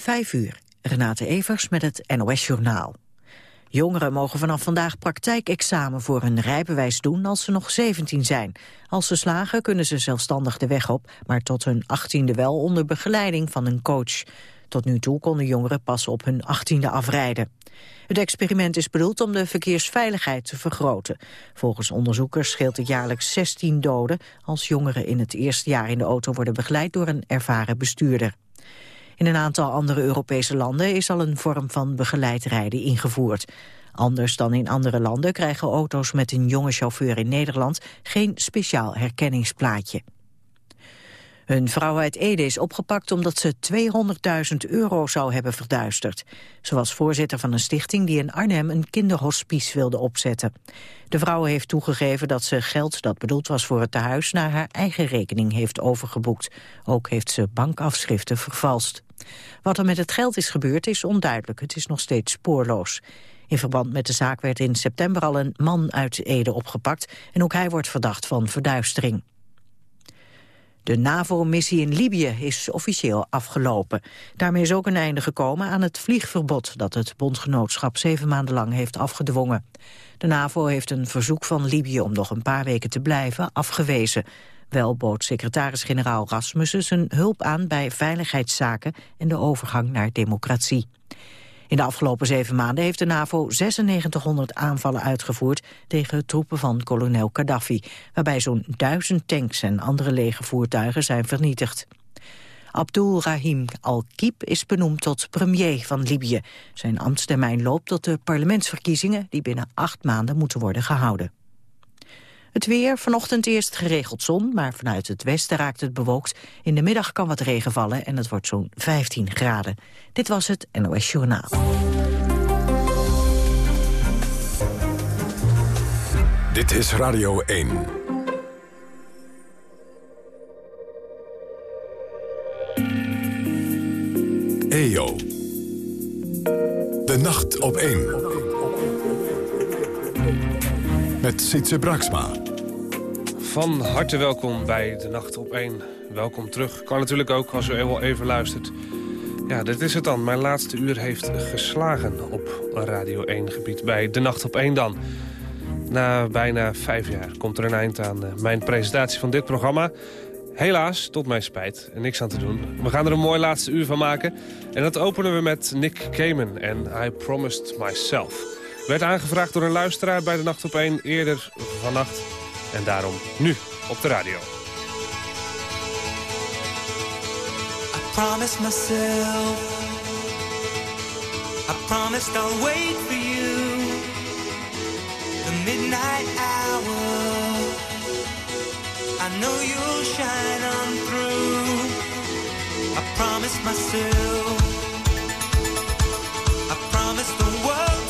Vijf uur. Renate Evers met het NOS Journaal. Jongeren mogen vanaf vandaag praktijkexamen voor hun rijbewijs doen als ze nog 17 zijn. Als ze slagen kunnen ze zelfstandig de weg op, maar tot hun 18e wel onder begeleiding van een coach. Tot nu toe konden jongeren pas op hun 18e afrijden. Het experiment is bedoeld om de verkeersveiligheid te vergroten. Volgens onderzoekers scheelt het jaarlijks 16 doden... als jongeren in het eerste jaar in de auto worden begeleid door een ervaren bestuurder. In een aantal andere Europese landen is al een vorm van begeleid rijden ingevoerd. Anders dan in andere landen krijgen auto's met een jonge chauffeur in Nederland geen speciaal herkenningsplaatje. Een vrouw uit Ede is opgepakt omdat ze 200.000 euro zou hebben verduisterd. Ze was voorzitter van een stichting die in Arnhem een kinderhospice wilde opzetten. De vrouw heeft toegegeven dat ze geld dat bedoeld was voor het tehuis naar haar eigen rekening heeft overgeboekt. Ook heeft ze bankafschriften vervalst. Wat er met het geld is gebeurd is onduidelijk. Het is nog steeds spoorloos. In verband met de zaak werd in september al een man uit Ede opgepakt... en ook hij wordt verdacht van verduistering. De NAVO-missie in Libië is officieel afgelopen. Daarmee is ook een einde gekomen aan het vliegverbod... dat het bondgenootschap zeven maanden lang heeft afgedwongen. De NAVO heeft een verzoek van Libië om nog een paar weken te blijven afgewezen. Wel bood secretaris-generaal Rasmussen zijn hulp aan bij veiligheidszaken en de overgang naar democratie. In de afgelopen zeven maanden heeft de NAVO 9600 aanvallen uitgevoerd tegen troepen van kolonel Gaddafi, waarbij zo'n duizend tanks en andere legervoertuigen zijn vernietigd. Abdul Rahim al-Kib is benoemd tot premier van Libië. Zijn ambtstermijn loopt tot de parlementsverkiezingen die binnen acht maanden moeten worden gehouden. Het weer, vanochtend eerst geregeld zon, maar vanuit het westen raakt het bewolkt. In de middag kan wat regen vallen en het wordt zo'n 15 graden. Dit was het NOS Journaal. Dit is Radio 1. EO. De nacht op 1 met Sietse Braksma. Van harte welkom bij De Nacht op 1. Welkom terug. Kan natuurlijk ook als u wel even luistert. Ja, dit is het dan. Mijn laatste uur heeft geslagen op Radio 1 gebied bij De Nacht op 1 dan. Na bijna vijf jaar komt er een eind aan eh, mijn presentatie van dit programma. Helaas, tot mijn spijt, niks aan te doen. We gaan er een mooi laatste uur van maken. En dat openen we met Nick Kamen en I Promised Myself. Werd aangevraagd door een luisteraar bij de Nacht op 1 eerder vannacht. En daarom nu op de radio. I promise myself. I promised I'll wait for you. The midnight hour. I know you'll shine on through. I promised myself. I promised the world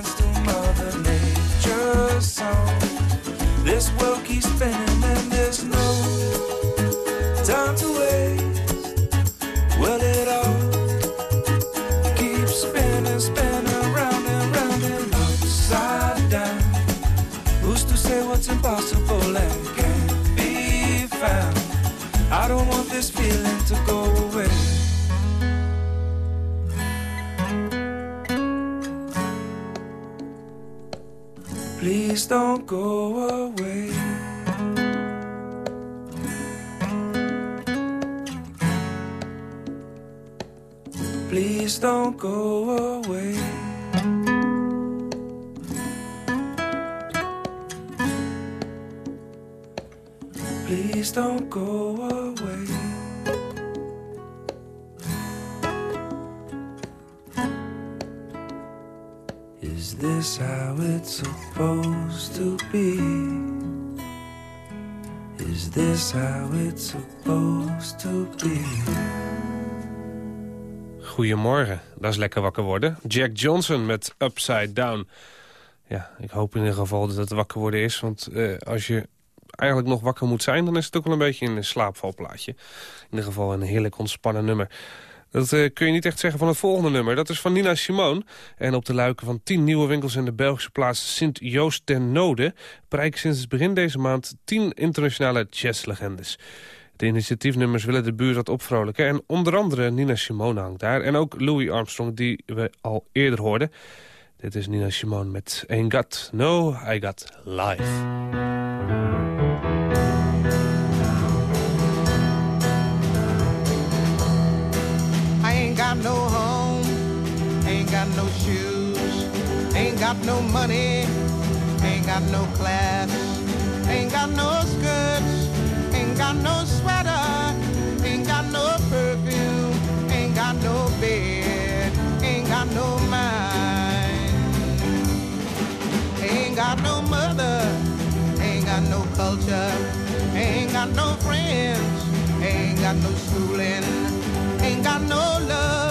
Song. This world keeps spinning and there's no time to waste. Well, it all keeps spinning, spinning round and round and upside down. Who's to say what's impossible and can't be found? I don't want this feeling to go go away. Please don't go away. Please don't go away. Goedemorgen, dat is lekker wakker worden. Jack Johnson met Upside Down. Ja, ik hoop in ieder geval dat het wakker worden is. Want eh, als je eigenlijk nog wakker moet zijn... dan is het ook wel een beetje een slaapvalplaatje. In ieder geval een heerlijk ontspannen nummer. Dat uh, kun je niet echt zeggen van het volgende nummer. Dat is van Nina Simone. En op de luiken van tien nieuwe winkels in de Belgische plaats Sint-Joost ten Node... bereiken sinds het begin deze maand tien internationale jazzlegendes. De initiatiefnummers willen de buurt wat opvrolijken. En onder andere Nina Simone hangt daar. En ook Louis Armstrong, die we al eerder hoorden. Dit is Nina Simone met Ain't Got No, I Got Life. Got no money, ain't got no class, ain't got no skirts, ain't got no sweater, ain't got no perfume, ain't got no bed, ain't got no mind, ain't got no mother, ain't got no culture, ain't got no friends, ain't got no schooling, ain't got no love,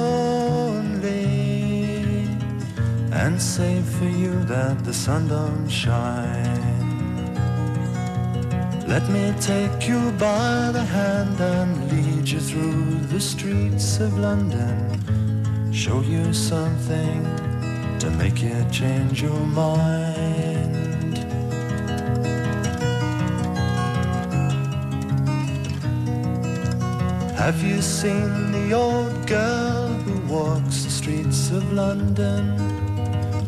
and say for you that the sun don't shine? Let me take you by the hand and lead you through the streets of London. Show you something to make you change your mind. Have you seen the old girl who walks the streets of London?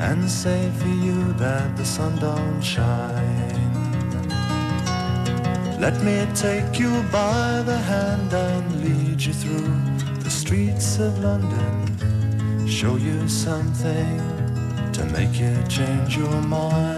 and say for you that the sun don't shine? Let me take you by the hand and lead you through the streets of London. Show you something to make you change your mind.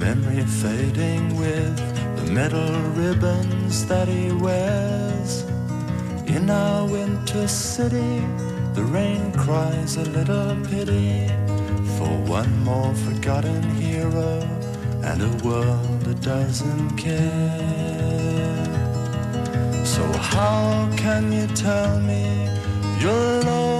Memory fading with the metal ribbons that he wears. In our winter city, the rain cries a little pity for one more forgotten hero and a world that doesn't care. So how can you tell me you're lonely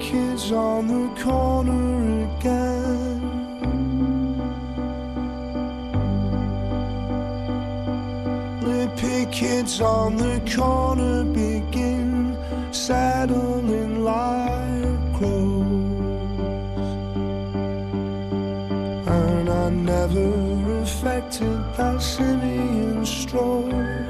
Kids on the corner again. Lippy kids on the corner begin saddling like crows. And I never affected that simian stroll.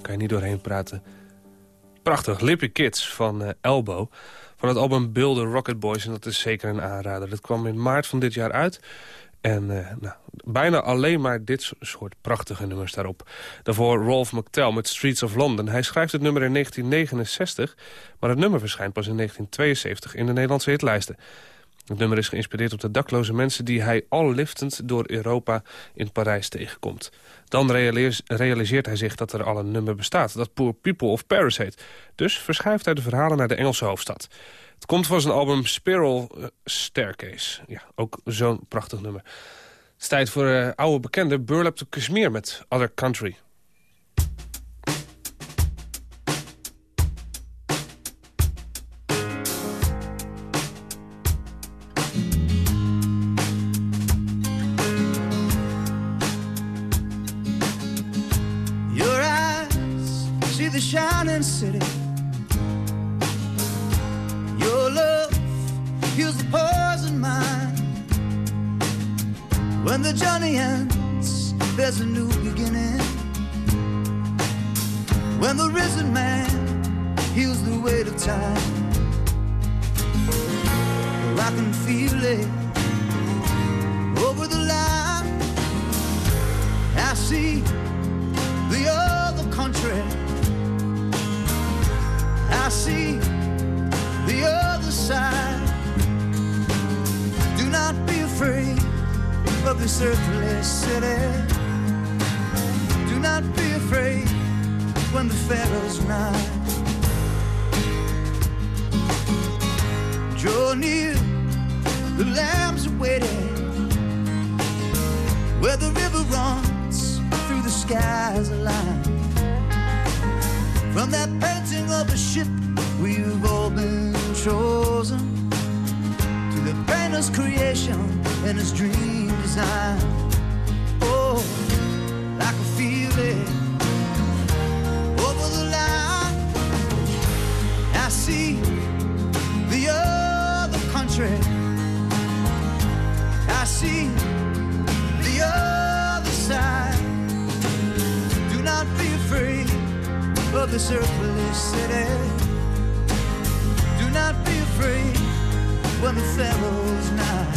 Daar kan je niet doorheen praten. Prachtig, Lippy Kids van eh, Elbow. Van het album Build a Rocket Boys. En dat is zeker een aanrader. Dat kwam in maart van dit jaar uit. En eh, nou, bijna alleen maar dit soort prachtige nummers daarop. Daarvoor Rolf McTell met Streets of London. Hij schrijft het nummer in 1969, maar het nummer verschijnt pas in 1972 in de Nederlandse hitlijsten. Het nummer is geïnspireerd op de dakloze mensen die hij al liftend door Europa in Parijs tegenkomt. Dan realiseert, hij zich dat er al een nummer bestaat, dat Poor People of Paris heet. Dus verschuift hij de verhalen naar de Engelse hoofdstad. Het komt van zijn album Spiral eh, Staircase. Ja, ook zo'n prachtig nummer. Het is tijd voor uh, oude bekende Burlap to Kashmir met Other Country. Afraid of this earthly city. Do not be afraid when the Pharaoh's nigh. Draw near, the lambs are waiting. Where the river runs through the skies aligned. From that painting of a ship, we've all been chosen the creation and his dream design. Oh, like a feeling over the line. I see the other country. I see the other side. Do not be afraid of this earthly city. When the Pharaoh's nigh.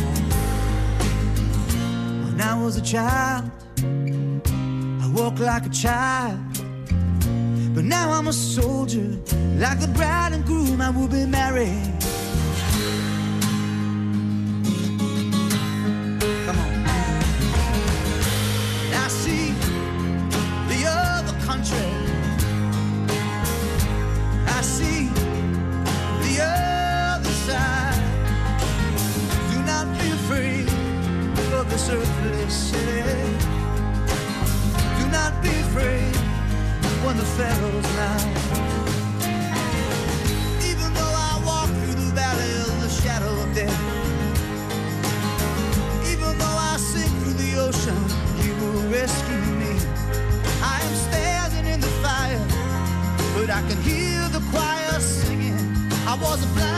When I was a child, I walked like a child. But now I'm a soldier, like the bride and groom, I will be married. I can hear the choir singing. I was a blind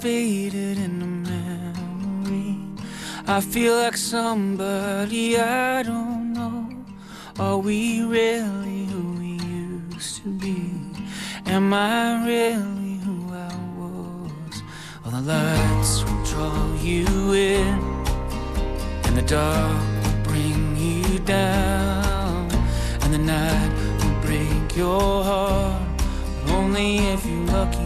faded in the memory. I feel like somebody I don't know. Are we really who we used to be? Am I really who I was? All the lights will draw you in, and the dark will bring you down, and the night will break your heart. But only if you're lucky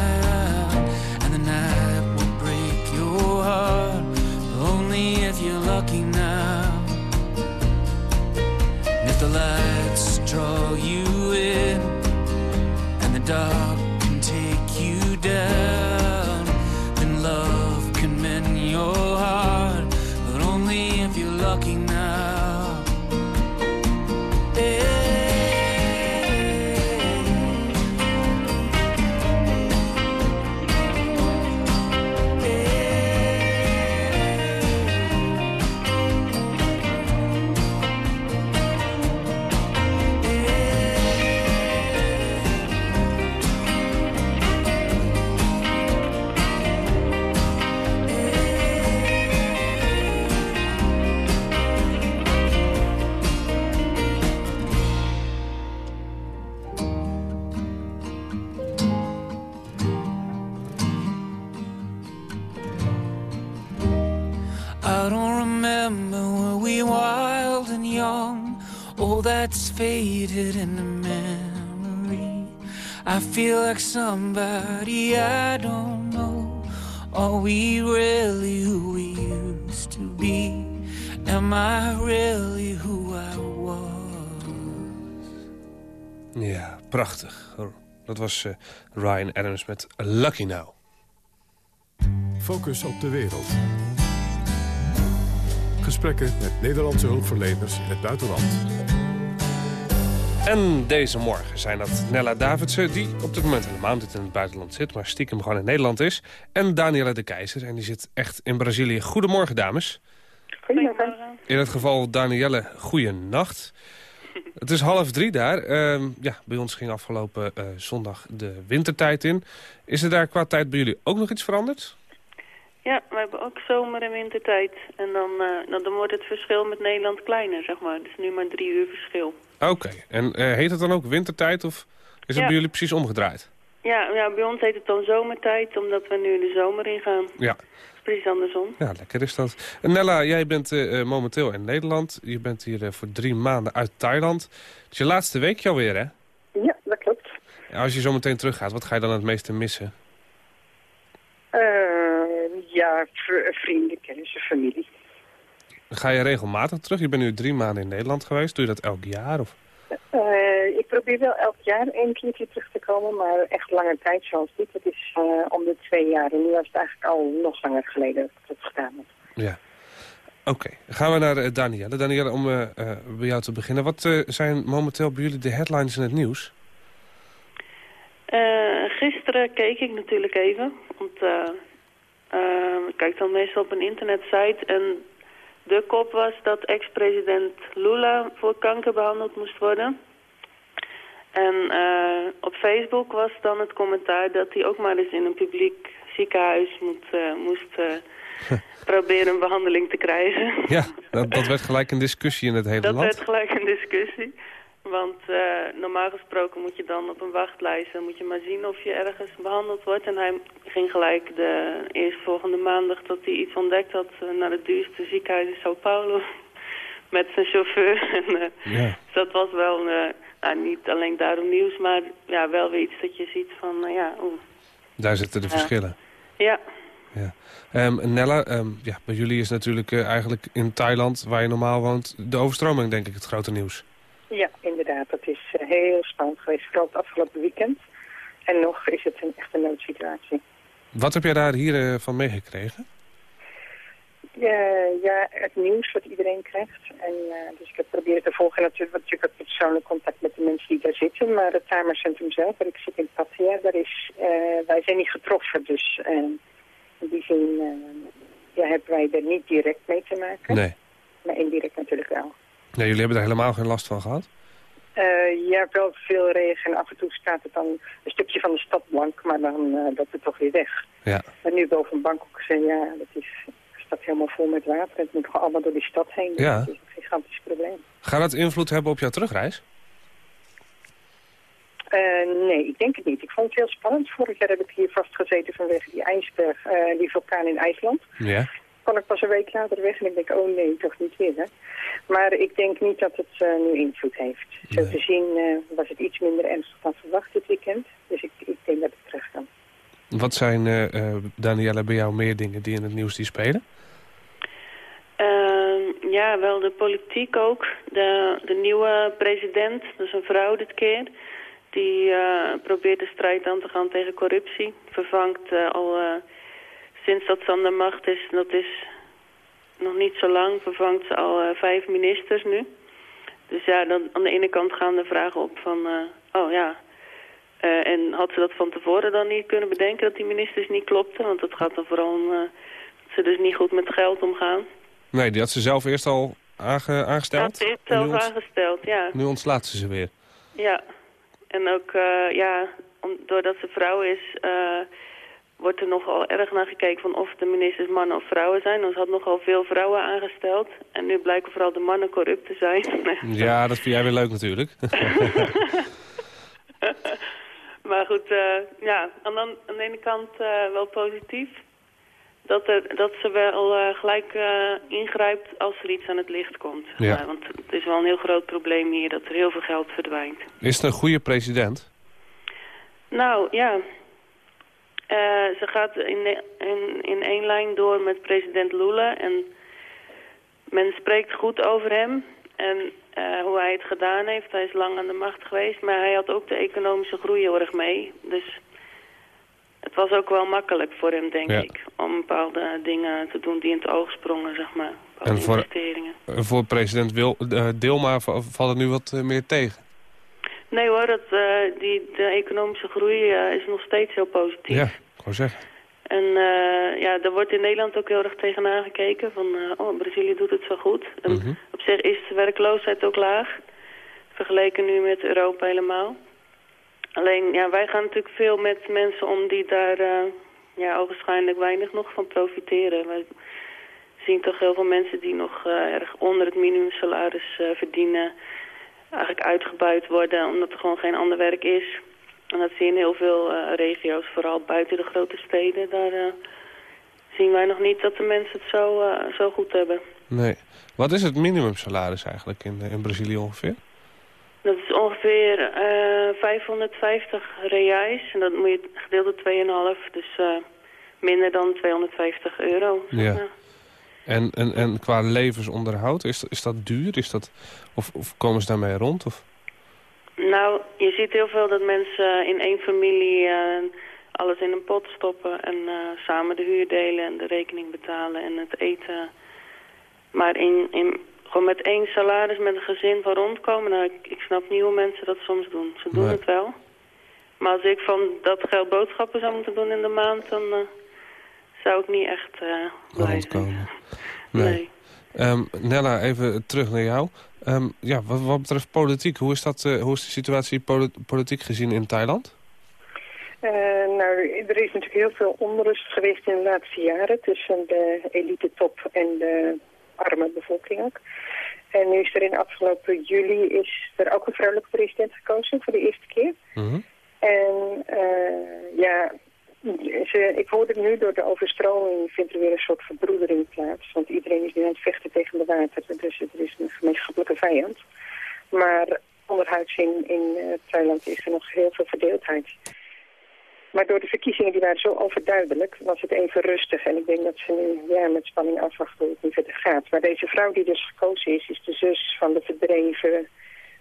heart. Only if you're lucky now. And if the lights draw you in, and the dark faded in the memory. I feel like somebody I don't know. Are we really who we used to be? Am I really who I was? Ja, prachtig. Dat was uh, Ryan Adams met Lucky Now. Focus op de wereld. Gesprekken met Nederlandse hulpverleners in het buitenland. En deze morgen zijn dat Nella Davidsen, die op dit moment helemaal niet in het buitenland zit... maar stiekem gewoon in Nederland is. En Daniela de Keizer, en die zit echt in Brazilië. Goedemorgen, dames. Goedemorgen. In het geval Danielle, goeienacht. Het is half drie daar. Ehm, ja, bij ons ging afgelopen uh, zondag de wintertijd in. Is er daar qua tijd bij jullie ook nog iets veranderd? Ja, we hebben ook zomer- en wintertijd. En dan, uh, dan wordt het verschil met Nederland kleiner, zeg maar. Dus nu maar drie uur verschil. Oké, en uh, heet het dan ook wintertijd of is het bij jullie precies omgedraaid? Ja, ja, bij ons heet het dan zomertijd, omdat we nu de zomer ingaan. Ja. Precies andersom. Ja, lekker is dat. Nella, jij bent uh, momenteel in Nederland. Je bent hier uh, voor drie maanden uit Thailand. Het is je laatste weekje alweer, hè? Ja, dat klopt. als je zo meteen teruggaat, wat ga je dan het meeste missen? Uh, ja, vrienden, kennissen, familie. Ga je regelmatig terug? Je bent nu drie maanden in Nederland geweest. Doe je dat elk jaar? Of? Uh, ik probeer wel elk jaar een keertje terug te komen, maar echt lange tijd zoals dit. Dat is uh, om de twee jaar. En nu was het eigenlijk al nog langer geleden dat ik dat gedaan heb. Ja. Oké, okay. gaan we naar uh, Danielle. Danielle, om bij jou te beginnen. Wat zijn momenteel bij jullie de headlines in het nieuws? gisteren keek ik natuurlijk even. Want ik kijk dan meestal op een internetsite. En de kop was dat ex-president Lula voor kanker behandeld moest worden. En uh, op Facebook was dan het commentaar dat hij ook maar eens in een publiek ziekenhuis moet, uh, moest uh, proberen een behandeling te krijgen. Ja, dat, dat, werd gelijk een discussie in het hele dat land. Dat werd gelijk een discussie. Want normaal gesproken moet je dan op een wachtlijst... dan moet je maar zien of je ergens behandeld wordt. En hij ging gelijk de eerstvolgende maandag dat hij iets ontdekt had... naar het duurste ziekenhuis in Sao Paulo. Met zijn chauffeur. en, ja. Dus dat was wel... Nou, niet alleen daarom nieuws, maar ja, wel weer iets dat je ziet van, uh, ja... Daar zitten de verschillen. Ja. ja. Um, Nella, um, ja, bij jullie is natuurlijk uh, eigenlijk in Thailand, waar je normaal woont, de overstroming denk ik het grote nieuws. Ja, inderdaad. Dat is uh, heel spannend geweest, vooral het afgelopen weekend. En nog is het een echte noodsituatie. Wat heb jij daar hier van meegekregen? Ja, ja, het nieuws wat iedereen krijgt. En, uh, dus ik heb proberen te volgen natuurlijk, natuurlijk ook persoonlijk contact met de mensen die daar zitten. Maar het Timercentrum zelf, waar ik zit in Pattaya, daar is, uh, wij zijn niet getroffen. Dus uh, in die zin ja, hebben wij er niet direct mee te maken. Nee. Maar indirect natuurlijk wel. Nee, jullie hebben er helemaal geen last van gehad? Uh, ja, wel veel regen. Af en toe staat het dan een stukje van de stad blank, maar dan uh, dat het toch weer weg. Ja. Maar nu boven Bangkok, ja, dat is staat helemaal vol met water. Het moet gewoon allemaal door die stad heen. Ja. Dat is een gigantisch probleem. Gaat dat invloed hebben op jouw terugreis? Uh, nee, ik denk het niet. Ik vond het heel spannend. Vorig jaar heb ik hier vastgezeten vanwege die ijsberg, die vulkaan in IJsland. Ja. Kon ik pas een week later weg en ik denk, oh nee, toch niet weer. Hè? Maar ik denk niet dat het uh, nu invloed heeft. Zo Nee. te zien was het iets minder ernstig dan verwacht dit weekend. Dus ik, ik denk dat ik terug kan. Wat zijn, uh, Danielle, bij jou meer dingen die in het nieuws die spelen? Uh, ja, wel de politiek ook. De, de nieuwe president, dat is een vrouw dit keer... die uh, probeert de strijd aan te gaan tegen corruptie. Vervangt uh, al sinds dat ze aan de macht is, dat is nog niet zo lang... vervangt ze al vijf ministers nu. Dus ja, dan, aan de ene kant gaan de vragen op van... oh ja, uh, en had ze dat van tevoren dan niet kunnen bedenken dat die ministers niet klopten? Want het gaat dan vooral om dat ze dus niet goed met geld omgaan. Nee, die had ze zelf eerst al aange aangesteld? Had ze eerst zelf aangesteld, ja. Nu ontslaat ze ze weer? Ja. En ook, ja, om, doordat ze vrouw is, wordt er nogal erg naar gekeken van of de ministers mannen of vrouwen zijn. Want ze had nogal veel vrouwen aangesteld. En nu blijken vooral de mannen corrupt te zijn. ja, dat vind jij weer leuk natuurlijk. Maar goed, uh, ja, aan de, aan de ene kant uh, wel positief. Dat, er, dat ze wel uh, gelijk ingrijpt als er iets aan het licht komt. Ja. want het is wel een heel groot probleem hier dat er heel veel geld verdwijnt. Is het een goede president? Nou, ja. Uh, ze gaat in, in, in één lijn door met president Lula. En men spreekt goed over hem. En uh, hoe hij het gedaan heeft. Hij is lang aan de macht geweest. Maar hij had ook de economische groei heel erg mee. Dus het was ook wel makkelijk voor hem, denk ik. Om bepaalde dingen te doen die in het oog sprongen, zeg maar. En voor, investeringen. voor president Wil, uh, Dilma valt het nu wat meer tegen? Nee hoor, dat, uh, die, de economische groei uh, is nog steeds heel positief. Ja, wou zeggen. En uh, ja, daar wordt in Nederland ook heel erg tegenaan gekeken. Van, oh, Brazilië doet het zo goed. En Mhm. op zich is de werkloosheid ook laag. Vergeleken nu met Europa helemaal. Alleen, ja, wij gaan natuurlijk veel met mensen om die daar ja, ogenschijnlijk weinig nog van profiteren. Wij zien toch heel veel mensen die nog erg onder het minimumsalaris verdienen eigenlijk uitgebuit worden omdat er gewoon geen ander werk is. En dat zie je in heel veel uh, regio's, vooral buiten de grote steden. Daar uh, zien wij nog niet dat de mensen het zo, uh, zo goed hebben. Nee. Wat is het minimumsalaris eigenlijk in, in Brazilië ongeveer? Dat is ongeveer 550 reais. En dat moet je gedeeld door 2,5. Dus minder dan 250 euro. Ja. En, en, en qua levensonderhoud, is, is dat duur? Is dat, of, of komen ze daarmee rond? Of? Nou, je ziet heel veel dat mensen in één familie uh, alles in een pot stoppen... en uh, samen de huur delen en de rekening betalen en het eten. Maar in, in, gewoon met één salaris met een gezin van rondkomen... Nou, ik, ik snap niet hoe mensen dat soms doen. Ze doen Nee. het wel. Maar als ik van dat geld boodschappen zou moeten doen in de maand... dan uh, zou ik niet echt uh. Rondkomen. Nee. Ehm, Nella, even terug naar jou. Ehm, ja, wat, wat betreft politiek, hoe is, dat, uh, hoe is de situatie poli politiek gezien in Thailand? Uh, nou, er is natuurlijk heel veel onrust geweest in de laatste jaren tussen de elite top en de arme bevolking ook. En nu is er in afgelopen juli is er ook een vrouwelijke president gekozen voor de eerste keer. Mm -hmm. En uh, ja, ze, ik hoorde nu door de overstroming vindt er weer een soort verbroedering plaats. Want iedereen is nu aan het vechten tegen de water. Dus er is een gemeenschappelijke vijand. Maar onderhuids in, in uh, Thailand is er nog heel veel verdeeldheid. Maar door de verkiezingen die waren zo overduidelijk was het even rustig. En ik denk dat ze nu ja, met spanning afwachten hoe het nu verder gaat. Maar deze vrouw die dus gekozen is, is de zus van de verdreven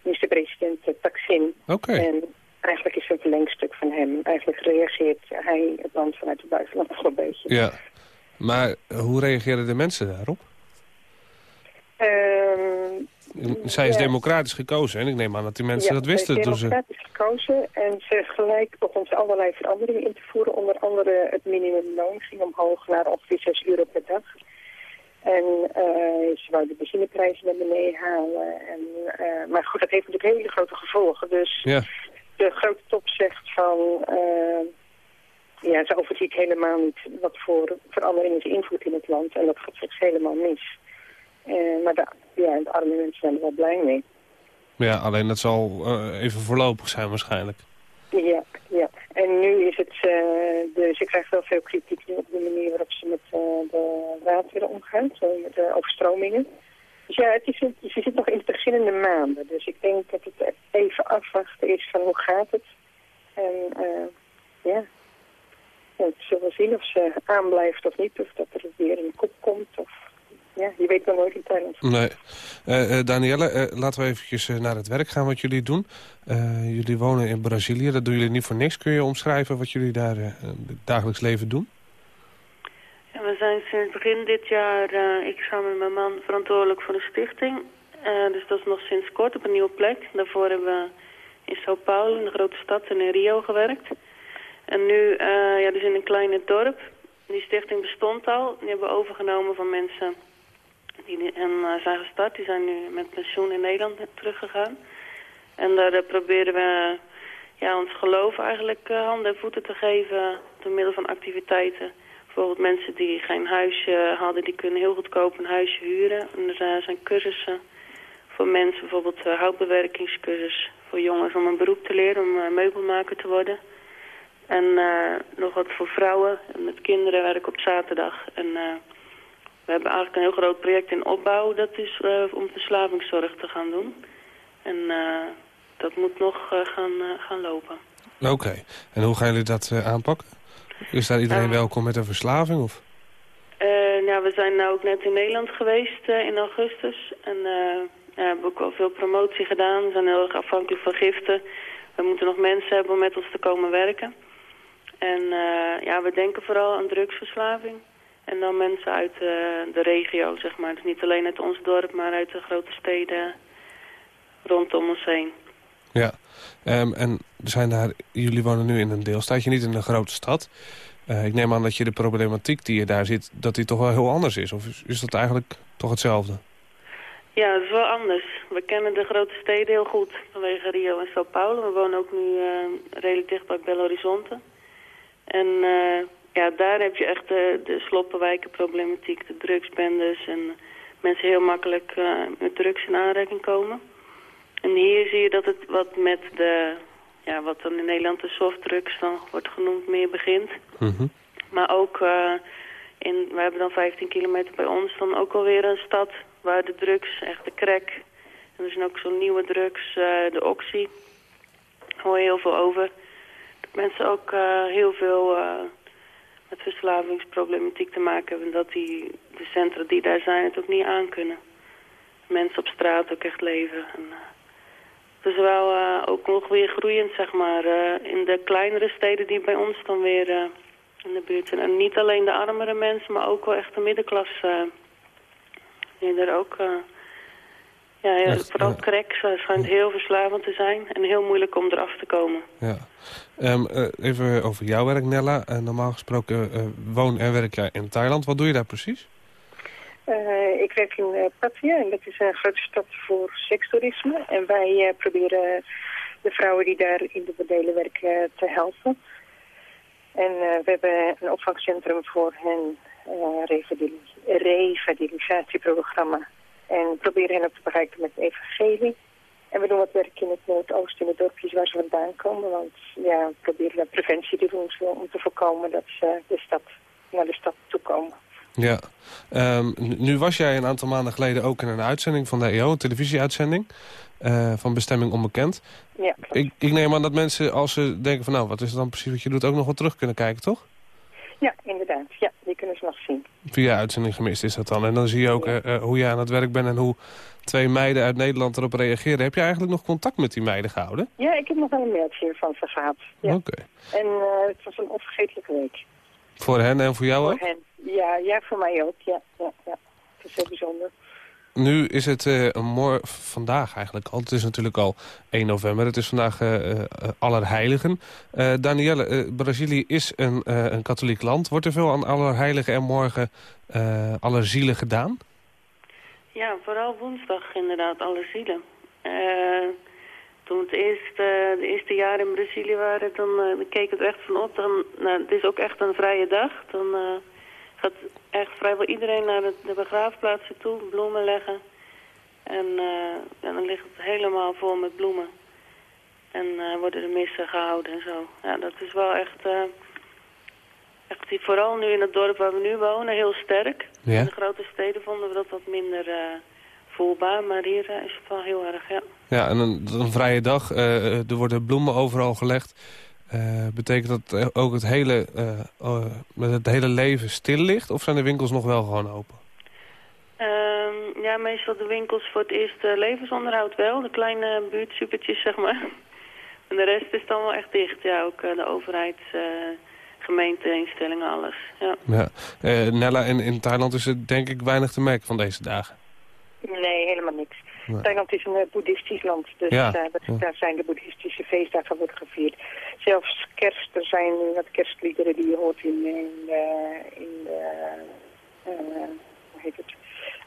minister-president Taksin. Oké. Okay. Eigenlijk is het een verlengstuk van hem. Eigenlijk reageert hij het land vanuit het buitenland nog een beetje. Ja, maar hoe reageren de mensen daarop? Um, Zij is ja. democratisch gekozen en ik neem aan dat die mensen ja, dat wisten. Ja, democratisch ze... gekozen en ze gelijk begon allerlei veranderingen in te voeren. Onder andere het minimumloon ging omhoog naar ongeveer 6 euro per dag. En uh, ze wou de benzineprijzen naar beneden halen. En, uh, maar goed, dat heeft natuurlijk hele grote gevolgen. Dus ja de grote top zegt van... Uh, ja, ze overziet helemaal niet wat voor veranderingen ze invloed in het land. En dat gaat zich helemaal mis. Uh, maar de, ja, de arme mensen zijn er wel blij mee. Ja, alleen dat zal uh, even voorlopig zijn waarschijnlijk. Ja, ja. En nu is het... dus je krijgt wel veel kritiek op de manier waarop ze met de wateren omgaan. Met de overstromingen. Ja, het is je zit nog in de beginnende maanden. Dus ik denk dat het even afwachten is van hoe gaat het. En uh, ja, we zullen zien of ze aanblijft of niet. Of dat er weer een kop komt. Of, ja, je weet wel nooit in Thailand. Nee. Uh, laten we eventjes naar het werk gaan wat jullie doen. jullie wonen in Brazilië, dat doen jullie niet voor niks. Kun je omschrijven wat jullie daar dagelijks leven doen? Ja, we zijn sinds begin dit jaar, uh, ik samen met mijn man, verantwoordelijk voor de stichting. Uh, dus dat is nog sinds kort op een nieuwe plek. Daarvoor hebben we in Sao Paulo, in de grote stad, en in Rio gewerkt. En nu, uh, ja, dus in een kleine dorp. Die stichting bestond al. Die hebben we overgenomen van mensen die en, zijn gestart. Die zijn nu met pensioen in Nederland teruggegaan. En daar proberen we ja, ons geloof eigenlijk handen en voeten te geven door middel van activiteiten. Bijvoorbeeld mensen die geen huisje hadden, die kunnen heel goedkoop een huisje huren. En er uh, zijn cursussen voor mensen, bijvoorbeeld uh, houtbewerkingscursus voor jongens om een beroep te leren, om uh, meubelmaker te worden. En nog wat voor vrouwen en met kinderen werk op zaterdag. En we hebben eigenlijk een heel groot project in opbouw, dat is om verslavingszorg te gaan doen. En dat moet nog gaan, gaan lopen. Oké. En hoe gaan jullie dat uh, aanpakken? Is daar iedereen Nou. welkom met een verslaving? Of? Eh, nou, we zijn nou ook net in Nederland geweest eh, in augustus. En eh, ja, hebben ook wel veel promotie gedaan. We zijn heel erg afhankelijk van giften. We moeten nog mensen hebben om met ons te komen werken. En ja, we denken vooral aan drugsverslaving. En dan mensen uit de regio, zeg maar. Dus niet alleen uit ons dorp, maar uit de grote steden rondom ons heen. Ja. Ehm, en zijn daar, jullie wonen nu in een deelstaatje, niet in een grote stad. Eh, ik neem aan dat je de problematiek die je daar ziet, dat die toch wel heel anders is. Of is, dat eigenlijk toch hetzelfde? Ja, dat is wel anders. We kennen de grote steden heel goed vanwege Rio en Sao Paulo. We wonen ook nu eh, redelijk dicht bij Belo Horizonte. En eh, ja, daar heb je echt de, de sloppenwijkenproblematiek, de drugsbendes en mensen heel makkelijk met drugs in aanraking komen. En hier zie je dat het wat met de, ja, wat dan in Nederland de softdrugs dan wordt genoemd, meer begint. Mhm. Maar ook, eh, in, we hebben dan 15 kilometer bij ons dan ook alweer een stad waar de drugs, echt de crack. En er zijn ook zo'n nieuwe drugs, eh, de oxy. Daar hoor je heel veel over. Dat mensen ook eh, heel veel met verslavingsproblematiek te maken hebben. Dat die, de centra die daar zijn het ook niet aankunnen. Mensen op straat ook echt leven. En, het is wel eh, ook nog weer groeiend, zeg maar. eh, in de kleinere steden die bij ons dan weer eh, in de buurt zijn. En niet alleen de armere mensen, maar ook wel echt de middenklasse. die er ook... ja, heel, Echt, vooral ja. crack eh, schijnt heel verslavend te zijn. En heel moeilijk om eraf te komen. Ja. Ehm, eh, even over jouw werk, Nella. Normaal gesproken woon en werk jij in Thailand. Wat doe je daar precies? Eh, ik werk in uh, en dat is een grote stad voor sekstoerisme. En wij eh, proberen de vrouwen die daar in de bordelen werken te helpen. En we hebben een opvangcentrum voor hen, revadili- revalidisatieprogramma. En proberen hen ook te bereiken met evangelie. En we doen wat werk in het Noordoosten, in de dorpjes waar ze vandaan komen. Want ja, we proberen preventie te doen om te voorkomen dat ze de stad, naar de stad toe komen. Ja. Ehm, nu- was jij een aantal maanden geleden ook in een uitzending van de EO, een televisieuitzending. eh, van Bestemming Onbekend. Ja, Ik, ik neem aan dat mensen, als ze denken van nou, wat is het dan precies wat je doet, ook nog wat terug kunnen kijken, toch? Ja, inderdaad. Ja, die kunnen ze nog zien. Via uitzending gemist is dat dan. En dan zie je ook eh, eh, hoe je aan het werk bent en hoe twee meiden uit Nederland erop reageren. Heb je eigenlijk nog contact met die meiden gehouden? Ja, ik heb nog wel een mailtje van ze gehad. Ja. Oké. En het was een onvergetelijke week. Voor hen en voor jou Voor ook? hen. Ja, ja, voor mij ook. Ja, ja, ja. Het is heel bijzonder. Nu is het eh, een mor vandaag eigenlijk al. Het is natuurlijk al 1 november. Het is vandaag eh, eh, Allerheiligen. Eh Danielle, eh, Brazilië is een, eh, een katholiek land. Wordt er veel aan Allerheiligen en morgen eh Allerzielen gedaan? Ja, vooral woensdag inderdaad, alle zielen. Eh, toen het eerste, de eerste jaren in Brazilië waren, dan, eh, dan keek het echt van op. Dan, nou, het is ook echt een vrije dag. Dan eh, gaat echt vrijwel iedereen naar de, de begraafplaatsen toe, bloemen leggen. En, eh, en dan ligt het helemaal vol met bloemen. En eh, worden de missen gehouden en zo. Ja, dat is wel echt, eh, echt die- vooral nu in het dorp waar we nu wonen, heel sterk. Ja. In de grote steden vonden we dat wat minder eh, voelbaar, maar hier eh, is het wel heel erg, ja. Ja, en een, een vrije dag. eh, er worden bloemen overal gelegd. Eh, betekent dat ook het hele, eh, eh, met het hele leven stil ligt? Of zijn de winkels nog wel gewoon open? Ehm, ja, meestal de winkels voor het eerste levensonderhoud wel. De kleine buurtsupertjes, zeg maar. En de rest is dan wel echt dicht. Ja, ook eh, de overheids, eh, gemeenteinstellingen, alles. Ja. Ja. Eh, Nella, in, in Thailand is er denk ik weinig te merken van deze dagen. Nee, helemaal niks. Nee. Thailand is een eh, boeddhistisch land, dus Ja, daar, zijn de boeddhistische feestdagen worden gevierd. Zelfs kerst, er zijn wat kerstliederen die je hoort in, in, eh, in de, eh, hoe heet het,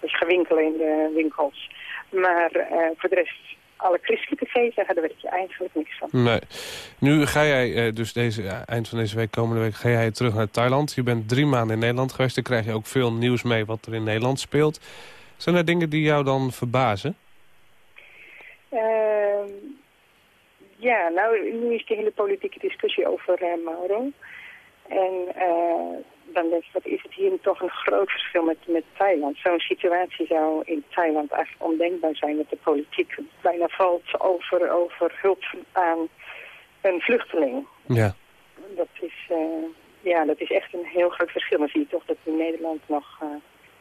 gewinkelen in de winkels. Maar eh, voor de rest, alle christelijke feestdagen, daar weet je eigenlijk niks van. Nee. Nu ga jij eh, dus deze, eind van deze week, komende week, ga jij terug naar Thailand. Je bent drie maanden in Nederland geweest. Dan krijg je ook veel nieuws mee wat er in Nederland speelt. Zijn er dingen die jou dan verbazen? Ehm, ja, nou, nu is die hele politieke discussie over Mauro. En eh, dan denk ik, wat is het hier toch een groot verschil met, met Thailand. Zo'n situatie zou in Thailand eigenlijk ondenkbaar zijn met de politiek bijna valt over, over hulp aan een vluchteling. Ja. Dat is, eh, ja, dat is echt een heel groot verschil. Dan zie je toch dat in Nederland nog uh,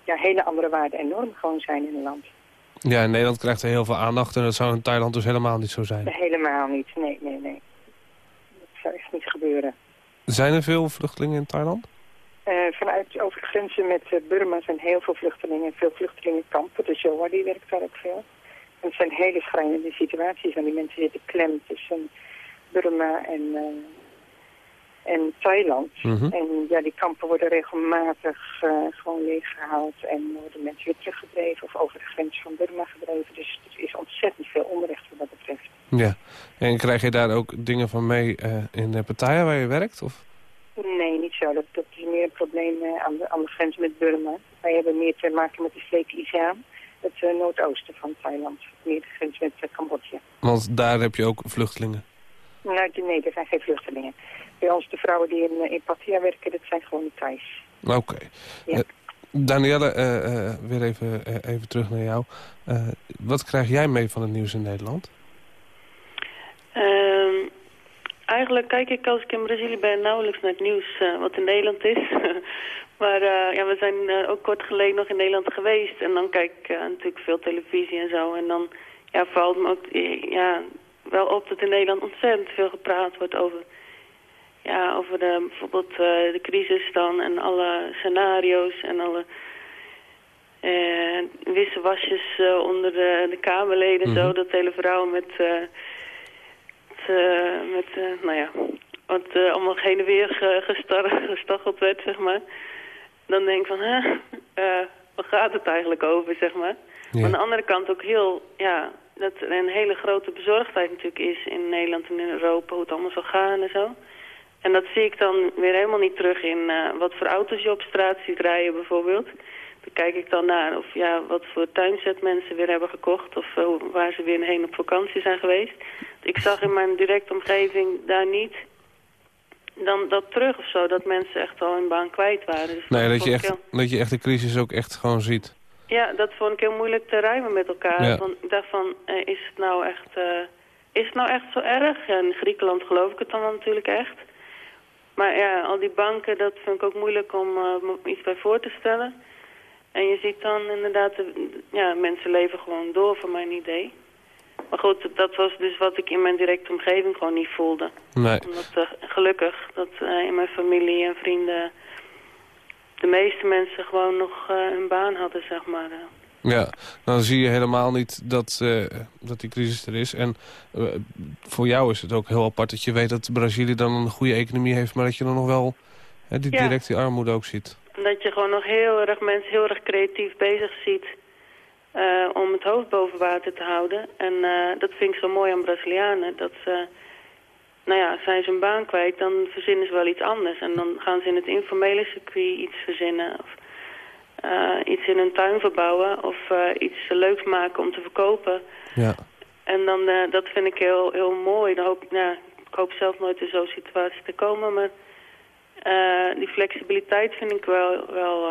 ja, hele andere waarden en normen gewoon zijn in een land. Ja, in Nederland krijgt er heel veel aandacht en dat zou in Thailand dus helemaal niet zo zijn. Helemaal niet, nee, nee, nee. Dat zou echt niet gebeuren. Zijn er veel vluchtelingen in Thailand? Uh, vanuit over de grenzen met Burma zijn heel veel vluchtelingen. Veel vluchtelingenkampen. De Joa die werkt daar ook veel. En het zijn hele schrijnende situaties. En die mensen zitten klem tussen Burma en, uh, en Thailand. Mhm. En ja, die kampen worden regelmatig uh, gewoon leeggehaald. En worden mensen weer teruggedreven of over de grens van Burma gedreven. Dus er is ontzettend veel onrecht wat dat betreft. Ja. En krijg je daar ook dingen van mee uh, in de partijen waar je werkt? Of? Nee, niet zo. Dat, dat is meer een probleem aan, de, aan de grens met Burma. Wij hebben meer te maken met de streek Isaan het noordoosten van Thailand. Meer de grens met Cambodja. Want daar heb je ook vluchtelingen? Nou, nee, er zijn geen. Bij ons de vrouwen die in, in Pattaya werken, dat zijn gewoon Thais. Oké. Okay. Ja. Uh, Danielle, weer even, even terug naar jou. wat krijg jij mee van het nieuws in Nederland? Um, eigenlijk kijk ik als ik in Brazilië ben nauwelijks naar het nieuws wat in Nederland is. Maar uh, ja, we zijn uh, ook kort geleden nog in Nederland geweest. En dan kijk ik uh, natuurlijk veel televisie en zo. En dan ja, valt me ook ja, wel op dat in Nederland ontzettend veel gepraat wordt over... Ja, over de, bijvoorbeeld de crisis dan en alle scenario's en alle wisselwasjes onder de, de Kamerleden. Mm -hmm. Zo, dat hele verhaal met, met nou ja, wat allemaal heen en weer gestacheld werd, zeg maar dan denk ik van, hè, uh, waar gaat het eigenlijk over, zeg maar. Ja. Maar aan de andere kant ook heel, ja, dat er een hele grote bezorgdheid natuurlijk is in Nederland en in Europa, hoe het allemaal zal gaan en zo. En dat zie ik dan weer helemaal niet terug in uh, wat voor auto's je op straat ziet rijden bijvoorbeeld. Dan kijk ik dan naar of ja, wat voor tuinzet mensen weer hebben gekocht of uh, waar ze weer heen op vakantie zijn geweest. Ik zag in mijn directe omgeving daar niet dan dat terug of zo, dat mensen echt al hun baan kwijt waren. Dus nee, dat, je echt, heel... dat je echt de crisis ook echt gewoon ziet. Ja, dat vond ik heel moeilijk te rijmen met elkaar. Ja. Want ik dacht van, eh, is het nou echt, uh, is het nou echt zo erg? Ja, in Griekenland geloof ik het dan natuurlijk echt. Maar ja, al die banken, dat vind ik ook moeilijk om uh, iets bij voor te stellen. En je ziet dan inderdaad, ja, mensen leven gewoon door, voor mijn idee. Maar goed, dat was dus wat ik in mijn directe omgeving gewoon niet voelde. Nee. Omdat uh, gelukkig dat uh, in mijn familie en vrienden de meeste mensen gewoon nog een baan hadden, zeg maar. Ja, dan zie je helemaal niet dat, dat die crisis er is. En voor jou is het ook heel apart dat je weet dat Brazilië dan een goede economie heeft... maar dat je dan nog wel die ja. directe armoede ook ziet. Dat je gewoon nog heel erg mensen heel erg creatief bezig ziet... Uh, om het hoofd boven water te houden. En dat vind ik zo mooi aan Brazilianen. Dat ze, nou ja, zijn ze een baan kwijt, dan verzinnen ze wel iets anders. En dan gaan ze in het informele circuit iets verzinnen. Of uh, iets in hun tuin verbouwen. Of iets leuks maken om te verkopen. Ja. En dan, dat vind ik heel, heel mooi. Dan hoop, ja, ik hoop zelf nooit in zo'n situatie te komen. Maar die flexibiliteit vind ik wel... wel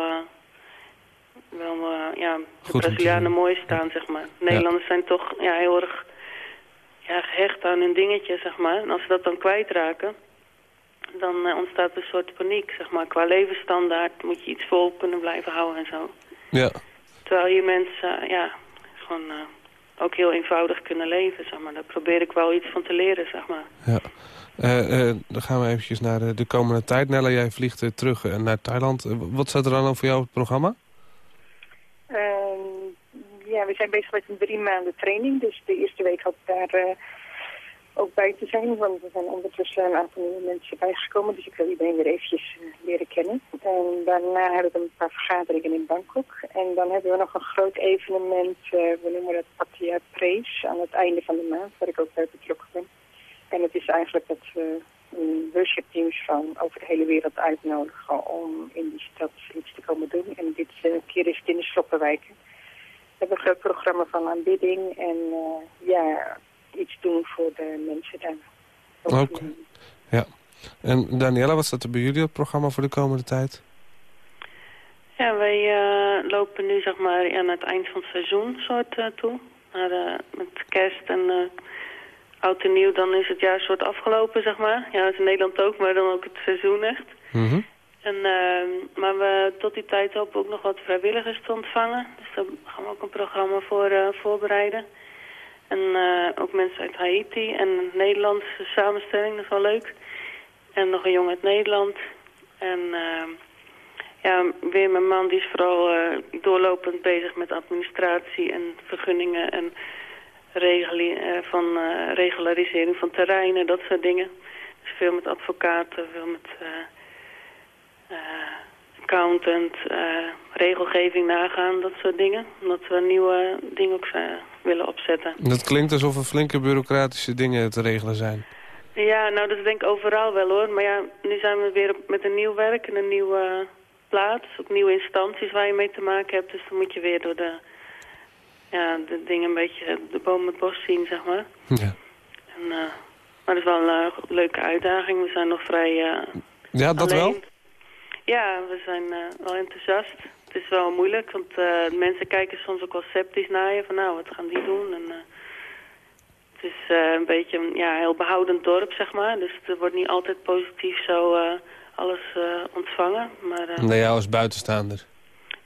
wel ja, de Brazilianen mooi staan, zeg maar. Nederlanders zijn toch ja, heel erg ja, gehecht aan hun dingetje, zeg maar. En als ze dat dan kwijtraken, dan uh, ontstaat een soort paniek, zeg maar. Qua levensstandaard moet je iets vol kunnen blijven houden en zo. Ja. Terwijl hier mensen, uh, ja, gewoon ook heel eenvoudig kunnen leven, zeg maar. Daar probeer ik wel iets van te leren, zeg maar. Ja. dan gaan we eventjes naar de, de komende tijd. Nella, jij vliegt terug naar Thailand. wat staat er dan voor jou op het programma? Uh, ja, we zijn bezig met een drie maanden training. Dus de eerste week had ik daar uh, ook bij te zijn. Want er zijn ondertussen een aantal nieuwe mensen bijgekomen. Dus ik wil iedereen weer eventjes uh, leren kennen. En daarna hebben we een paar vergaderingen in Bangkok. En dan hebben we nog een groot evenement. Uh, we noemen dat Pattaya Praise aan het einde van de maand. Waar ik ook bij betrokken ben. En het is eigenlijk dat we een worshipteams van over de hele wereld uitnodigen om in die stad iets te komen doen. En dit uh, keer is het in de Sloppenwijken. We hebben een groot programma van aanbidding en ja, doen voor de mensen daar. Oké, okay. ja. En Daniela, wat staat er bij jullie op het programma voor de komende tijd? Ja, wij uh, lopen nu zeg maar aan het eind van het seizoen soort toe. Naar, met kerst en oud en nieuw, dan is het jaar soort afgelopen, zeg maar. Ja, dat is in Nederland ook, maar dan ook het seizoen echt. Mhm. En, uh, maar we, tot die tijd hopen we ook nog wat vrijwilligers te ontvangen. Dus daar gaan we ook een programma voor uh, voorbereiden. En uh, ook mensen uit Haiti en Nederlandse samenstelling, dat is wel leuk. En nog een jongen uit Nederland. En ja, weer mijn man die is vooral doorlopend bezig met administratie en vergunningen en regeling, van regularisering van terreinen, dat soort dingen. Dus veel met advocaten, veel met accountant, regelgeving nagaan, dat soort dingen. Omdat we nieuwe dingen ook uh, willen opzetten. Dat klinkt alsof er flinke bureaucratische dingen te regelen zijn. Ja, nou dat denk ik overal wel hoor. Maar ja, nu zijn we weer met een nieuw werk en een nieuwe plaats. Ook nieuwe instanties waar je mee te maken hebt. Dus dan moet je weer door de, ja, de dingen een beetje de boom het bos zien, zeg maar. Ja. En, maar het is wel een leuke uitdaging. We zijn nog vrij Ja, dat alleen. wel? Ja, we zijn wel enthousiast. Het is wel moeilijk, want uh, mensen kijken soms ook wel sceptisch naar je. Van nou, wat gaan die doen? En, uh, het is een beetje een ja, heel behoudend dorp, zeg maar. Dus er wordt niet altijd positief zo alles ontvangen. Maar, nee, jou als buitenstaander?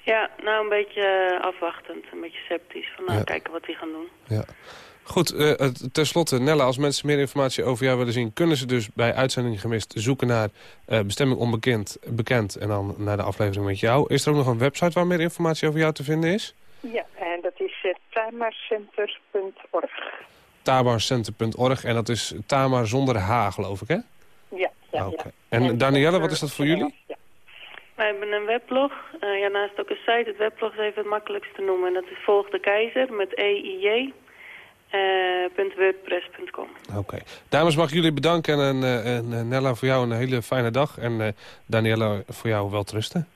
Ja, nou een beetje afwachtend. Een beetje sceptisch. Van nou, Ja. kijken wat die gaan doen. Ja. Goed, uh, ten slotte, Nella, als mensen meer informatie over jou willen zien... kunnen ze dus bij Uitzending Gemist zoeken naar uh, Bestemming Onbekend bekend, en dan naar de aflevering met jou. Is er ook nog een website waar meer informatie over jou te vinden is? Ja, en dat is uh, tamarcenter.org. Tamarcenter.org en dat is Tamar zonder H, geloof ik, hè? Ja, ja, Ah, ja. En Danielle, wat is dat voor jullie? Ja. Wij hebben een weblog. Uh, ja, naast ook een site. Het weblog is even het makkelijkst te noemen. En dat is Volg de Keizer met EIJ. Uh, .wordpress.com. Oké. Dames, mag ik jullie bedanken. En, uh, en uh, Nella, voor jou een hele fijne dag. En uh, Daniela, voor jou wel rusten.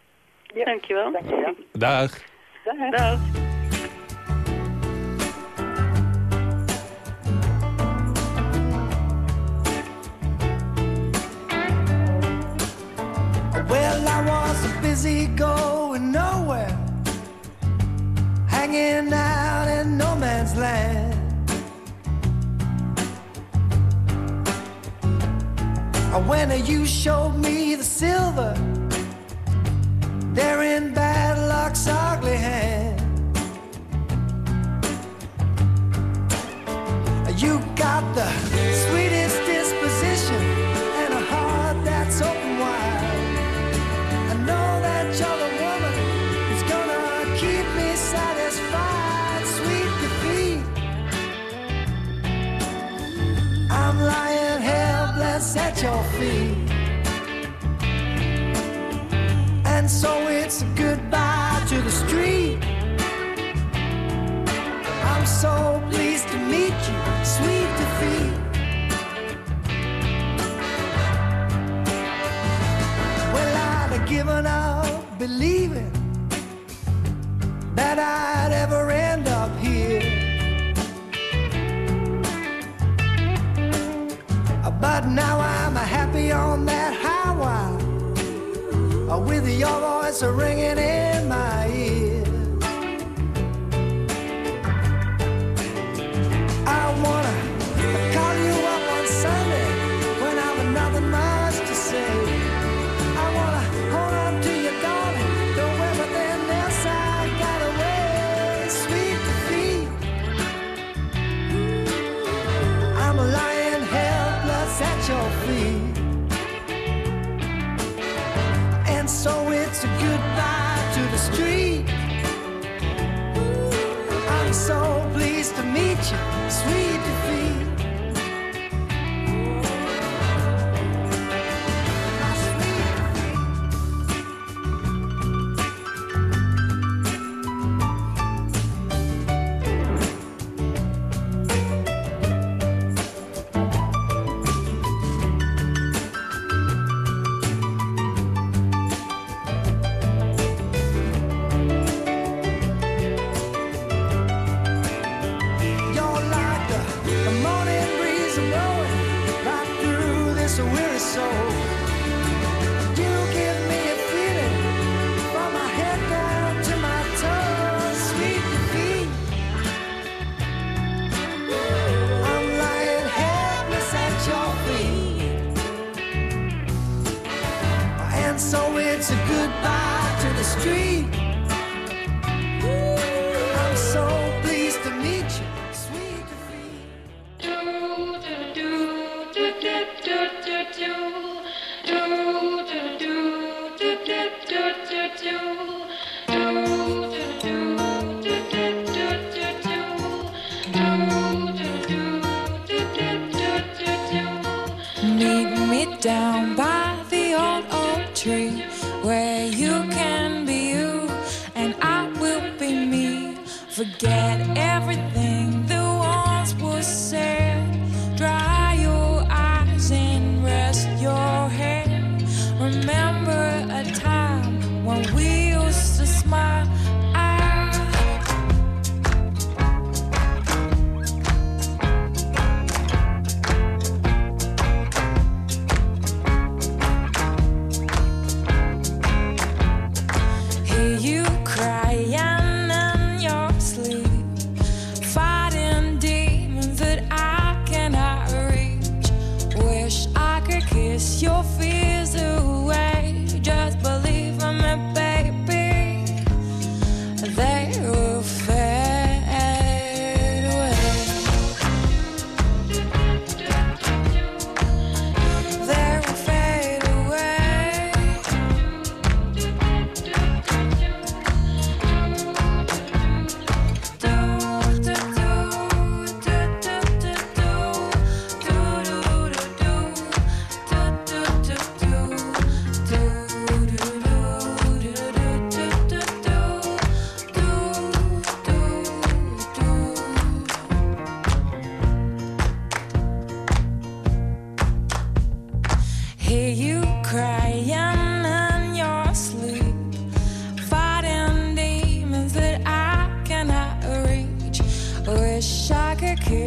Ja. Dankjewel. Dankjewel. Dag. Dag. Dag. Well, I was busy going nowhere, hanging out in no man's land. When you showed me the silver there in bad luck's ugly hand, you got the sweetest disposition and a heart that's open wide. I know that you're the woman who's gonna keep me satisfied, sweet defeat. I'm lying helpless at your feet. And so it's a goodbye to the street. I'm so pleased to meet you, sweet defeat. Well, I'd have given up believing that I'd ever But now I'm happy on that highway uh, with your voice ringing in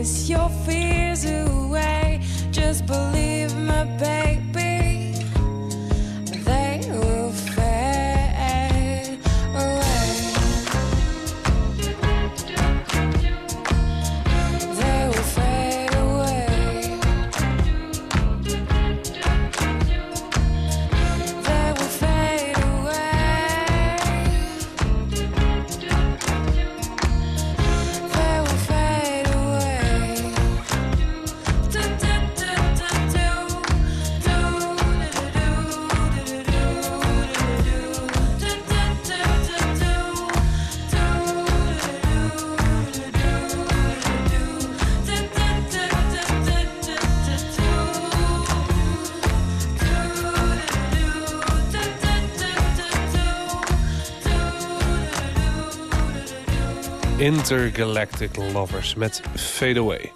kiss your fears away. Just believe me, baby. Intergalactic Lovers met Fade Away.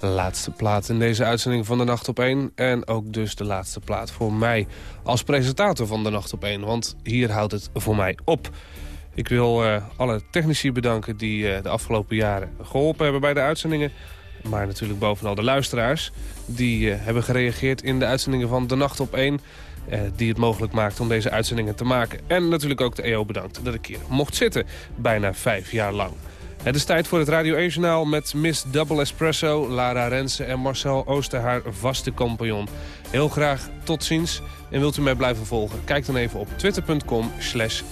De laatste plaat in deze uitzending van de Nacht op 1. En ook dus de laatste plaat voor mij als presentator van de Nacht op 1. Want hier houdt het voor mij op. Ik wil eh, alle technici bedanken die eh, de afgelopen jaren geholpen hebben bij de uitzendingen. Maar natuurlijk bovenal de luisteraars. Die eh, hebben gereageerd in de uitzendingen van de Nacht op 1. eh, die het mogelijk maakt om deze uitzendingen te maken. En natuurlijk ook de EO bedankt dat ik hier mocht zitten. Bijna vijf jaar lang. Het is tijd voor het Radio 1-journaal met Miss Double Espresso, Lara Rensen en Marcel Ooster, haar vaste compagnon. Heel graag tot ziens en wilt u mij blijven volgen? Kijk dan even op twitter.com slash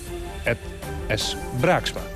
Braaksma.